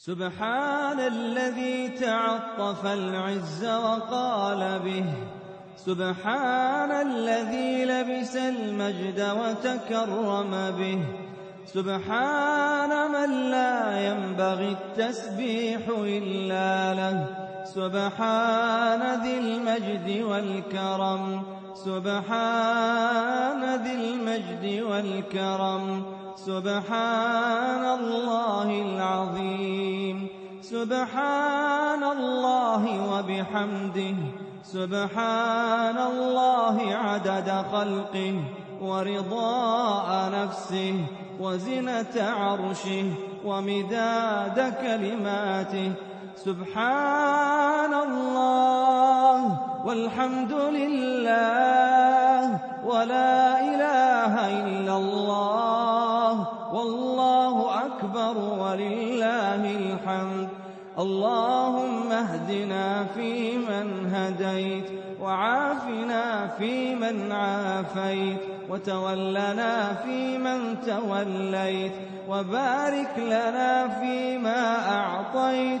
سبحان الذي تعطف العز وقال به. سبحان الذي لبس المجد وتكرم به. سبحان من لا ينبغي التسبيح إلا له. سبحان ذي المجد والكرم. سبحان ذي المجد والكرم. سبحان الله العظيم. سبحان الله وبحمده. سبحان الله عدد خلقه ورضاء نفسه وزنة عرشه ومداد كلماته. سبحان الله والحمد لله ولا إله إلا الله والله أكبر ولله الحمد. اللهم اهدنا فيمن هديت وعافنا فيمن عافيت وتولنا فيمن توليت وبارك لنا فيما أعطيت.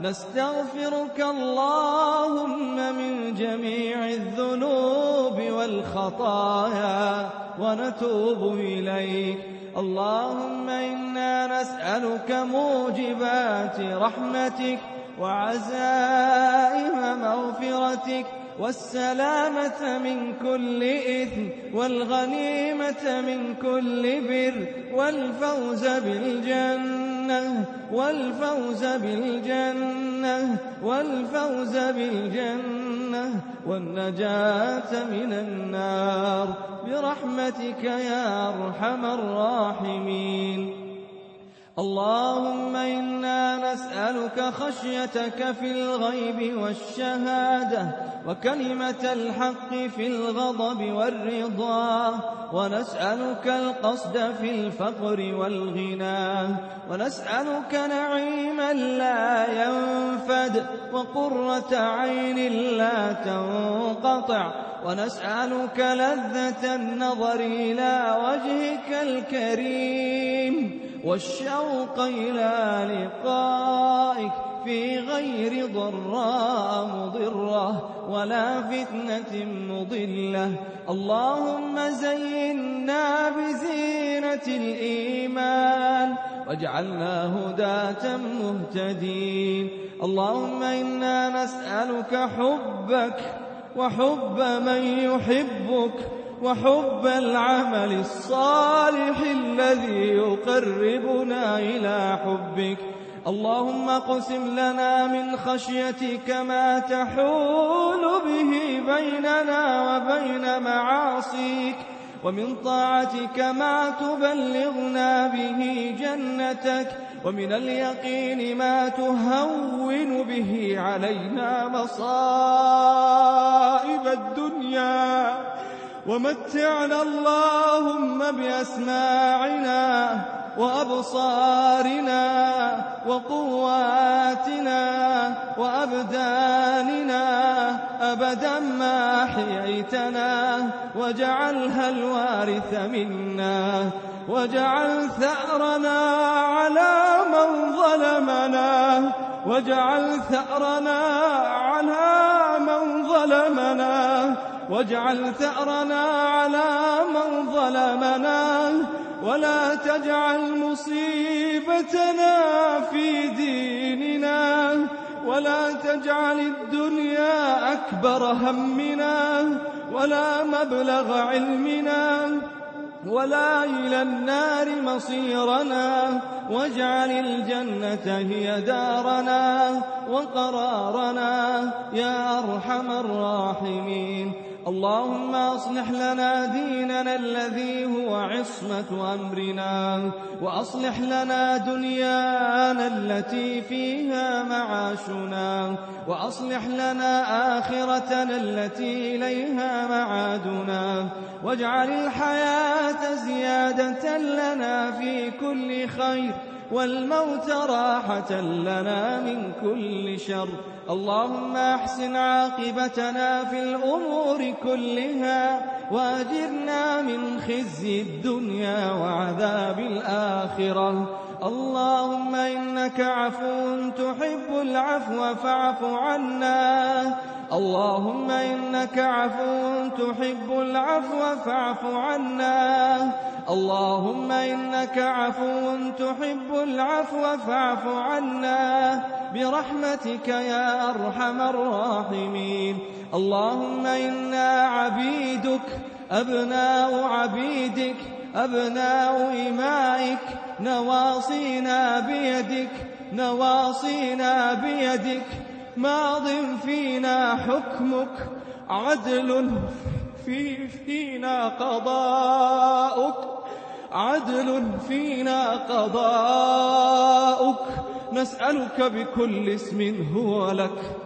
نستغفرك اللهم من جميع الذنوب والخطايا ونتوب إليك. اللهم إنا نسألك موجبات رحمتك وعزائم مغفرتك والسلامة من كل إثم والغنيمة من كل بر والفوز بالجنة. والفوز بالجنة والفوز بالجنة والنجاة من النار. برحمتك يا أرحم الراحمين. اللهم إنا نسألك خشيتك في الغيب والشهادة وكلمة الحق في الغضب والرضا ونسألك القصد في الفقر والغنى ونسألك نعيما لا ينفد وقرة عين لا تنقطع ونسألك لذة النظر إلى وجهك الكريم. والشوق إلى لقائك في غير ضراء مضرة ولا فتنة مضلة. اللهم زينا بزينة الإيمان واجعلنا هداة مهتدين. اللهم إنا نسألك حبك وحب من يحبك وحب العمل الصالح الذي يقربنا إلى حبك. اللهم اقسم لنا من خشيتك ما تحول به بيننا وبين معاصيك ومن طاعتك ما تبلغنا به جنتك ومن اليقين ما تهون به علينا مصائب الدنيا. ومتعنا اللهم بأسماعنا وأبصارنا وقواتنا وأبداننا. أبدا ما حييتنا واجعلها الوارث منا. واجعل ثأرنا على من ظلمنا. واجعل ثأرنا على من ظلمنا. واجعل ثأرنا على من ظلمنا ولا تجعل مصيبتنا في ديننا ولا تجعل الدنيا أكبر همنا ولا مبلغ علمنا ولا إلى النار مصيرنا. واجعل الجنة هي دارنا وقرارنا يا أرحم الراحمين. اللهم أصلح لنا ديننا الذي هو عصمة أمرنا وأصلح لنا دنيانا التي فيها معاشنا وأصلح لنا آخرتنا التي إليها معادنا. واجعل الحياة زيادة لنا في كل خير. والموت راحة لنا من كل شر. اللهم أحسن عاقبتنا في الأمور كلها وأجرنا من خزي الدنيا وعذاب الآخرة. اللهم إنك عفو تحب العفو فاعف عنا. اللهم إنك عفو تحب العفو فاعف عنا. اللهم إنك عفو تحب العفو فاعف عنا. برحمتك يا أرحم الراحمين. اللهم إنا عبيدك أبناء عبيدك أبناء إمائك. نواصينا بيدك نواصينا بيدك. ماض فينا حكمك عدل في فينا قضاؤك. عدل فينا قضاؤك. نسألك بكل اسم هو لك.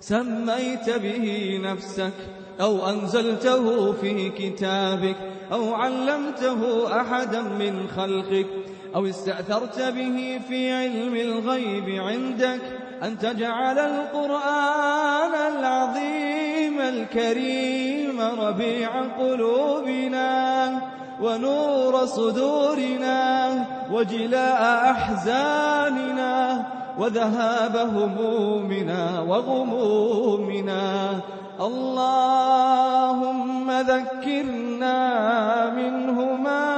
سميت به نفسك أو أنزلته في كتابك أو علمته أحدا من خلقك. أو استأثرت به في علم الغيب عندك أن تجعل القرآن العظيم الكريم ربيع قلوبنا ونور صدورنا وجلاء أحزاننا وذهاب همومنا وغمومنا. اللهم ذكرنا منه ما نسينا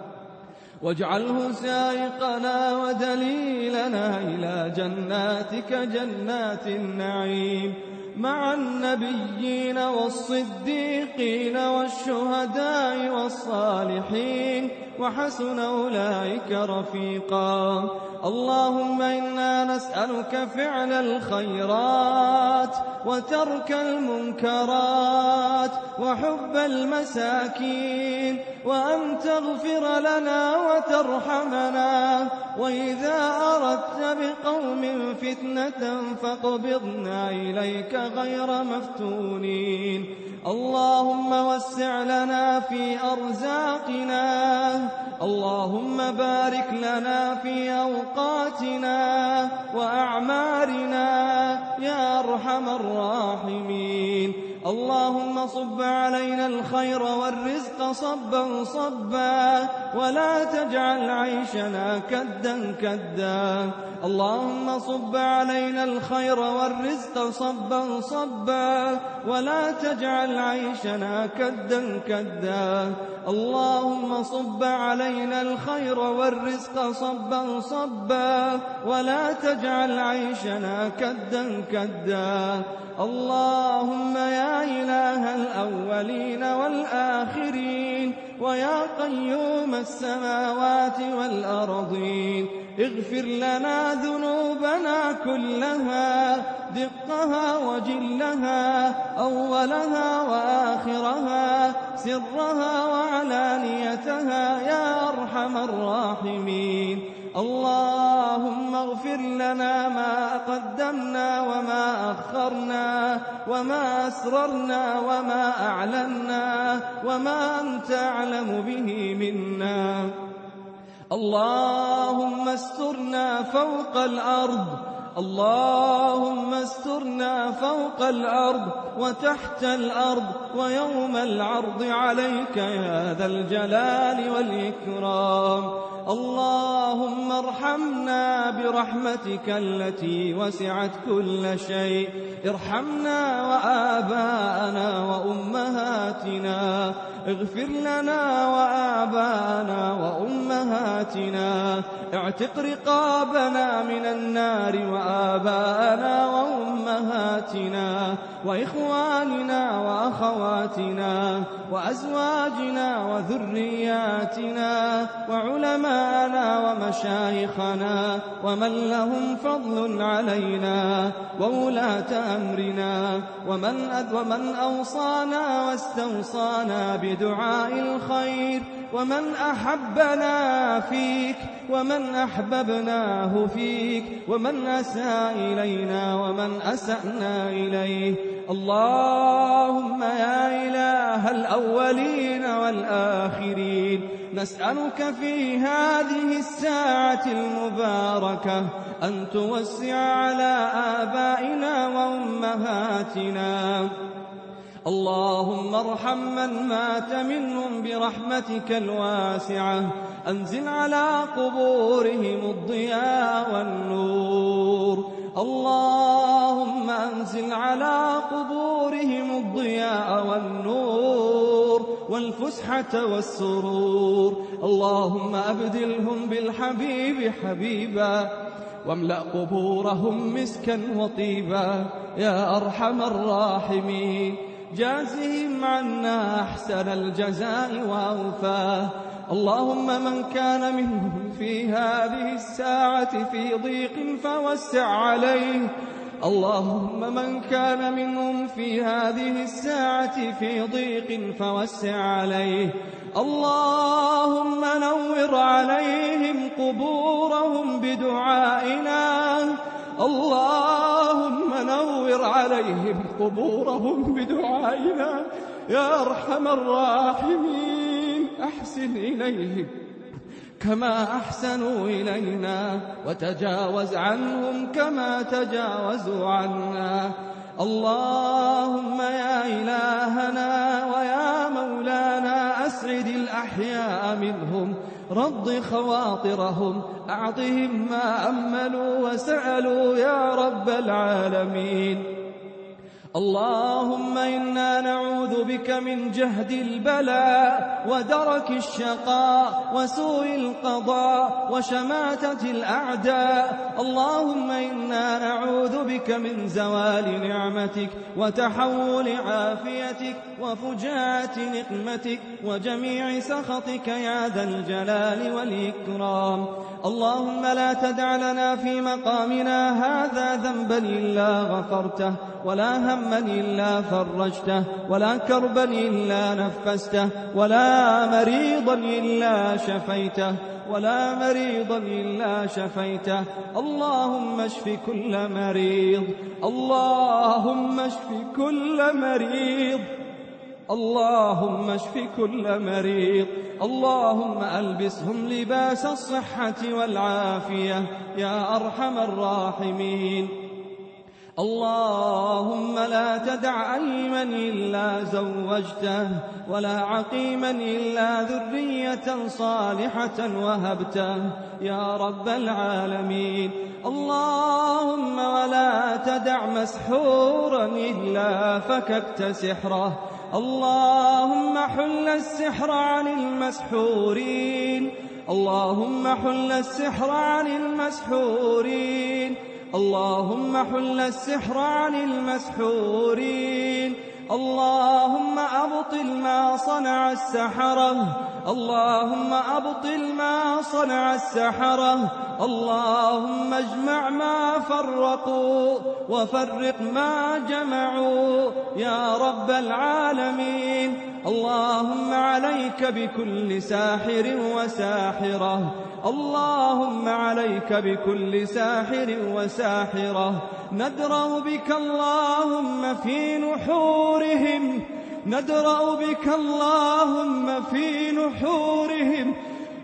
واجعله سائقنا ودليلنا إلى جناتك جنات النعيم. مع النبيين والصديقين والشهداء والصالحين وحسن أولئك رفيقا. اللهم إنا نسألك فعل الخيرات وترك المنكرات وحب المساكين وأن تغفر لنا وترحمنا. وإذا أردت بقوم فتنة فاقبضنا إليك غير مفتونين. اللهم وسع لنا في أرزاقنا. اللهم بارك لنا في أوقاتنا وأعمارنا يا أرحم الراحمين. اللهم صب علينا الخير والرزق صبا صبا ولا تجعل عيشنا كدا كدا. اللهم صب علينا الخير والرزق صبا صبا ولا تجعل عيشنا كدا كدا. اللهم صب علينا الخير والرزق صبا صبا ولا تجعل عيشنا كدا كدا. اللهم يا إله الأولين والآخرين ويا قيوم السماوات والأرضين اغفر لنا ذنوبنا كلها دقها وجلها أولها وآخرها سرها وعلانيتها يا أرحم الراحمين. اللهم اغفر لنا ما قدمنا وما أخرنا وما أسررنا وما أعلنا وما أنت أعلم به منا. اللهم استرنا فوق الأرض اللهم استرنا فوق الأرض وتحت الأرض ويوم العرض عليك يا ذا الجلال والإكرام. اللهم ارحمنا برحمتك التي وسعت كل شيء. ارحمنا وآباءنا وأمهاتنا. اغفر لنا وآباءنا وأمهاتنا. اعتق رقابنا من النار وآباءنا وأمهاتنا. وإخواننا وأخواتنا وأزواجنا وذرياتنا وعلماءنا ومشايخنا ومن لهم فضل علينا وولاة أمرنا ومن, ومن أوصانا واستوصانا بدعاء الخير ومن أحبنا فيك ومن أحببناه فيك ومن أساء إلينا ومن أسأنا إليه اللهم يا إله الأولين والآخرين نسألك في هذه الساعة المباركة أن توسع على آبائنا وأمهاتنا. اللهم ارحم من مات منهم برحمتك الواسعة أنزل على قبورهم الضياء والنور. اللهم أنزل على قبورهم الضياء والنور والفسحة والسرور. اللهم أبدلهم بالحبيب حبيبا. واملأ قبورهم مسكا وطيبا. يا أرحم الراحمين. جازهم عنا أحسن الجزاء وأوفاه. اللهم من كان منهم في هذه الساعة في ضيق فوسع عليه. اللهم من كان منهم في هذه الساعة في ضيق فوسع عليه. اللهم نور عليهم قبورهم بدعائنا. اللهم نور عليهم قبورهم بدعائنا. يا أرحم الراحمين. أحسن إليهم كما أحسنوا إلينا وتجاوز عنهم كما تجاوزوا عنا. اللهم يا إلهنا ويا مولانا أسعد الأحياء منهم رض خواطرهم أعطهم ما أملوا وسألوا يا رب العالمين. اللهم إنا نعوذ بك من جهد البلاء ودرك الشقاء وسوء القضاء وشماتة الأعداء. اللهم إنا نعوذ بك من زوال نعمتك وتحول عافيتك وفجاءة نقمتك وجميع سخطك يا ذا الجلال والإكرام. اللهم لا تدع لنا في مقامنا هذا ذنبا إلا غفرته. ولا هما إلا فرجته ولا كربا إلا نفسته ولا مريضا إلا شفيته ولا مريضا إلا شفيته. اللهم اشف كل مريض اللهم اشف كل مريض اللهم اشف كل مريض اللهم ألبسهم لباس الصحة والعافية يا أرحم الراحمين. اللهم لا تدع أيمن إلا زوجته ولا عقيما إلا ذرية صالحة وهبته. يا رب العالمين اللهم ولا تدع مسحورا إلا فككت سحره. اللهم حل السحر عن المسحورين. اللهم حل السحر عن المسحورين. اللهم حل السحر عن المسحورين. اللهم أبطل ما صنع السحرة. اللهم أبطل ما صنع السحرة. اللهم اجمع ما فرقوا وفرق ما جمعوا يا رب العالمين. اللهم عليك بكل ساحر وساحرة. اللهم عليك بكل ساحر وساحرة. ندرأ بك اللهم في نحورهم ندرأ بك اللهم في نحورهم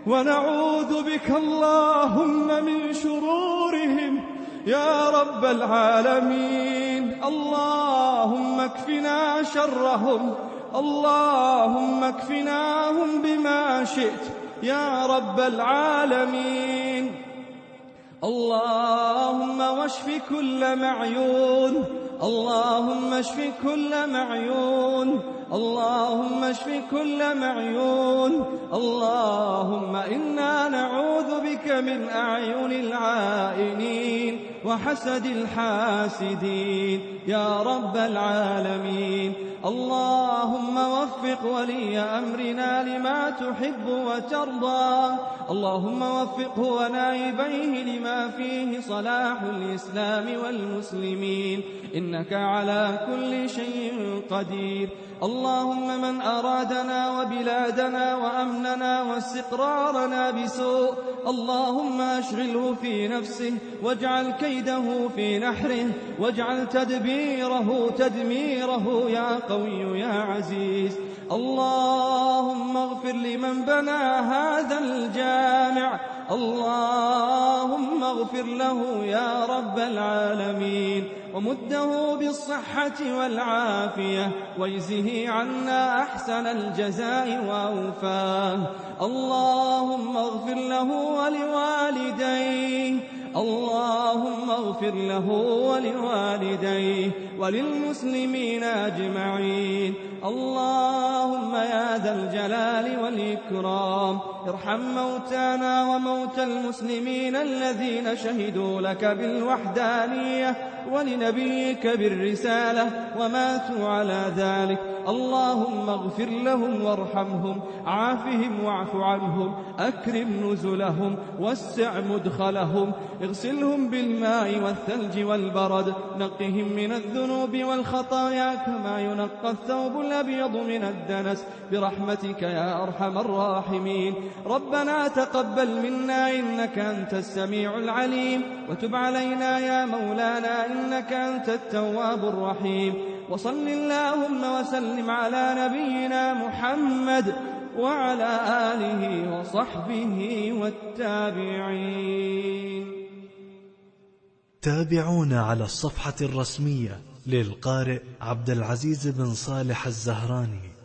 ونعوذ بك اللهم من شرورهم. يا رب العالمين اللهم اكفنا شرهم اللهم اكفناهم بما شئت. يا رب العالمين اللهم واشف كل معيون. اللهم اشف كل معيون. اللهم اشف كل معيون. اللهم إنا نعوذ بك من أعين العائنين. وحسد الحاسدين. يا رب العالمين. اللهم وفق ولي أمرنا لما تحب وترضى. اللهم وفقه ونائبيه لما فيه صلاح الإسلام والمسلمين. إنك على كل شيء قدير. اللهم من أرادنا وبلادنا وأمننا واستقرارنا بسوء. اللهم أشغله في نفسه واجعل كيده في نحره واجعل تدبيره تدميره يا قوي يا عزيز. اللهم اغفر لمن بنى هذا الجامع اللهم اغفر له يا رب العالمين. ومده بالصحة والعافية واجزه عنا أحسن الجزاء وأوفاه. اللهم اغفر له ولوالديه اللهم اغفر له ولوالديه وللمسلمين أجمعين. اللهم يا ذا الجلال والإكرام. ارحم موتانا وموتى المسلمين الذين شهدوا لك بالوحدانية. ولنبيك بالرسالة وماتوا على ذلك. اللهم اغفر لهم وارحمهم عافهم واعف عنهم أكرم نزلهم وسع مدخلهم اغسلهم بالماء والثلج والبرد نقهم من الذنوب والخطايا كما ينقى الثوب الأبيض من الدنس. برحمتك يا أرحم الراحمين. ربنا تقبل منا إنك أنت السميع العليم. وتب علينا يا مولانا إنك أنت التواب الرحيم. وصل اللهم وسلم على نبينا محمد وعلى آله وصحبه والتابعين. تابعونا على الصفحة الرسمية للقارئ عبد العزيز بن صالح الزهراني.